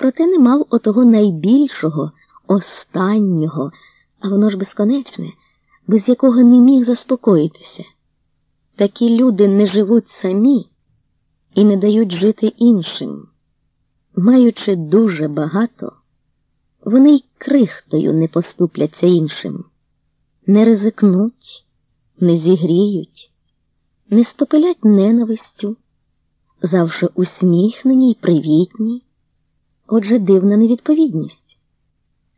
проте не мав отого найбільшого, останнього, а воно ж безконечне, без якого не міг заспокоїтися. Такі люди не живуть самі і не дають жити іншим. Маючи дуже багато, вони й крихтою не поступляться іншим, не ризикнуть, не зігріють, не спопилять ненавистю, завжди усміхнені й привітні. Отже, дивна невідповідність.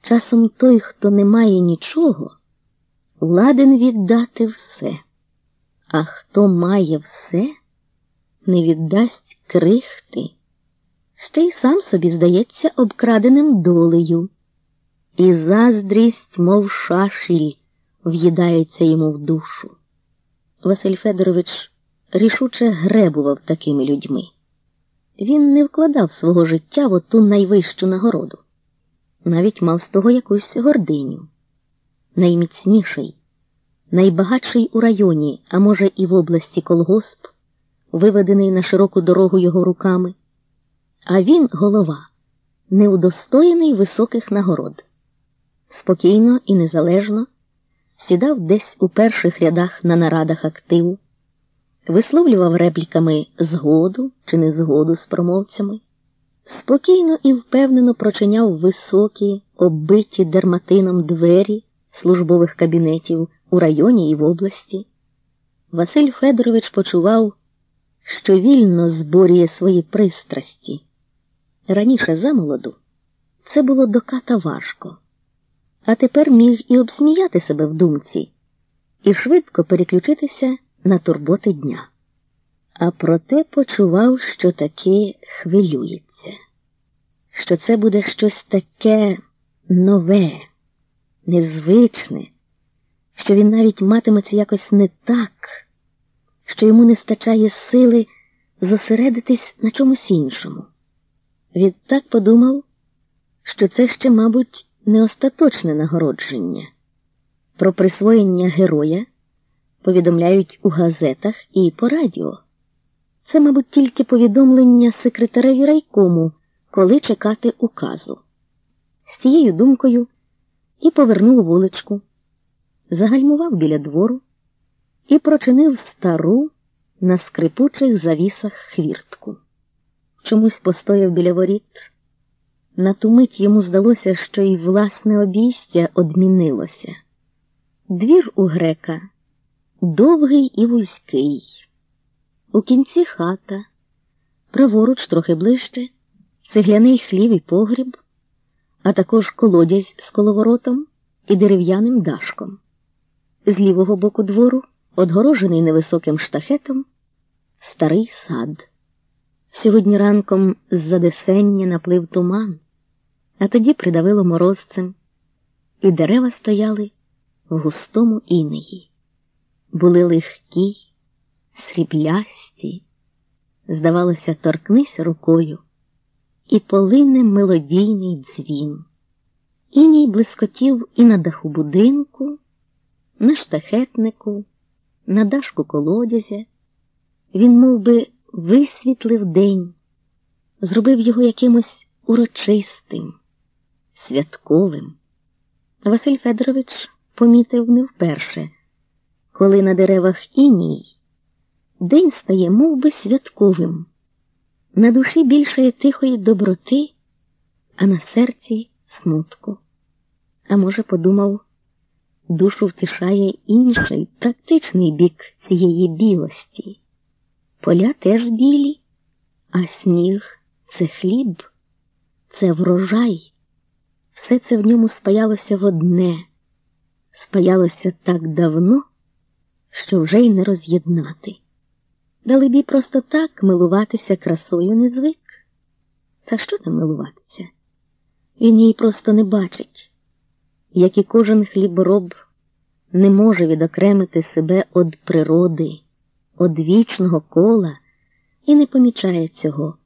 Часом той, хто не має нічого, ладен віддати все, а хто має все, не віддасть крихти, ще й сам собі здається обкраденим долею, і заздрість, мов шашіль, в'їдається йому в душу. Василь Федорович рішуче гребував такими людьми. Він не вкладав свого життя в оту найвищу нагороду, навіть мав з того якусь гординю. Найміцніший, найбагатший у районі, а може, і в області колгосп, виведений на широку дорогу його руками, а він голова, неудостоєний високих нагород. Спокійно і незалежно сідав десь у перших рядах на нарадах активу висловлював репліками згоду чи незгоду з промовцями, спокійно і впевнено прочиняв високі, оббиті дерматином двері службових кабінетів у районі і в області. Василь Федорович почував, що вільно зборює свої пристрасті. Раніше замолоду це було доката важко, а тепер міг і обсміяти себе в думці, і швидко переключитися на турботи дня. А проте почував, що таки хвилюється, що це буде щось таке нове, незвичне, що він навіть матиметься якось не так, що йому не стачає сили зосередитись на чомусь іншому. Відтак подумав, що це ще, мабуть, не остаточне нагородження. Про присвоєння героя повідомляють у газетах і по радіо. Це, мабуть, тільки повідомлення секретареві райкому, коли чекати указу. З цією думкою і повернув вуличку, загальмував біля двору і прочинив стару на скрипучих завісах хвіртку. Чомусь постояв біля воріт. На ту мить йому здалося, що й власне обійстя одмінилося. Двір у грека довгий і вузький. У кінці хата, праворуч трохи ближче, цегляний хлів і погріб, а також колодязь з коловоротом і дерев'яним дашком. З лівого боку двору, отгорожений невисоким штахетом, старий сад. Сьогодні ранком з-за десення наплив туман, а тоді придавило морозцем, і дерева стояли в густому інеї були легкі, сріблясті, здавалося, торкнись рукою, і полине мелодійний дзвін. Іній блискотів і на даху будинку, на штахетнику, на дашку колодязя. Він мов би, висвітлив день, зробив його якимось урочистим, святковим. Василь Федорович помітив не вперше коли на деревах іній, день стає мов би, святковим, на душі більшої тихої доброти, а на серці смутку. А може, подумав, душу втішає інший практичний бік цієї білості. Поля теж білі, а сніг це хліб, це врожай. Все це в ньому спаялося в одне, спаялося так давно що вже й не роз'єднати. Далебі просто так милуватися красою не звик. Та що там милуватися? Він її просто не бачить, як і кожен хлібороб не може відокремити себе від природи, від вічного кола і не помічає цього,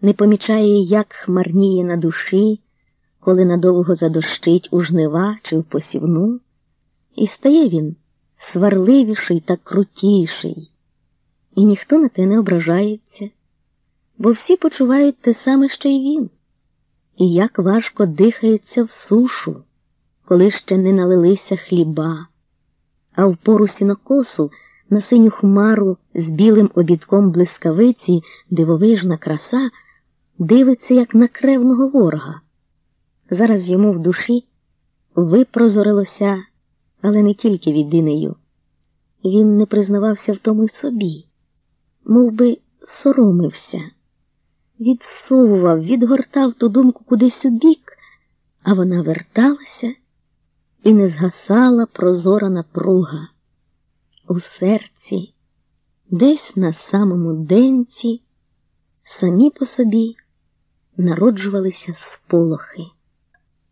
не помічає, як хмарніє на душі, коли надовго задощить у жнива чи в посівну, і стає він сварливіший та крутіший, і ніхто на те не ображається, бо всі почувають те саме, що й він. і як важко дихається в сушу, коли ще не налилися хліба, а в пору сінокосу на синю хмару з білим обідком блискавиці дивовижна краса дивиться, як на кревного ворога. Зараз йому в душі випрозорилося, але не тільки відинею. Він не признавався в тому й собі, мов би соромився, відсовував, відгортав ту думку кудись у бік, а вона верталася і не згасала прозора напруга. У серці, десь на самому денці, самі по собі народжувалися сполохи.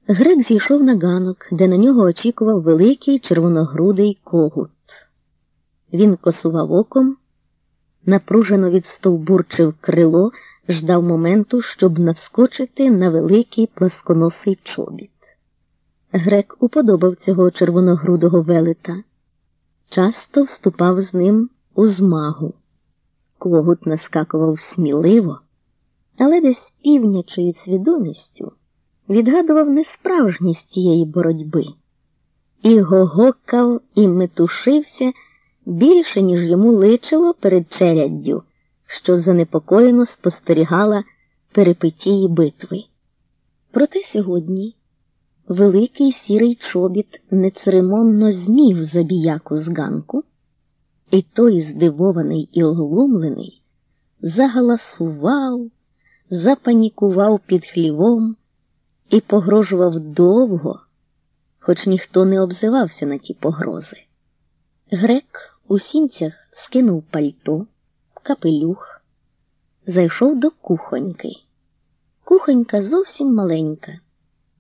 Грек зійшов на ганок, де на нього очікував великий червоногрудий когут. Він косував оком, напружено відстовбурчив крило, ждав моменту, щоб наскочити на великий пласконосий чобіт. Грек уподобав цього червоногрудого велета, часто вступав з ним у змагу. Когут наскакував сміливо, але десь півнячою свідомістю відгадував несправжність тієї боротьби і гогокав і метушився більше, ніж йому личило перед черяддю, що занепокоєно спостерігала перипетії битви. Проте сьогодні великий сірий чобіт нецеремонно змів забіяку з ганку, і той, здивований і оглумлений, загаласував, запанікував під хлівом і погрожував довго, хоч ніхто не обзивався на ті погрози. Грек у сінцях скинув пальто, капелюх, зайшов до кухоньки. Кухонька зовсім маленька.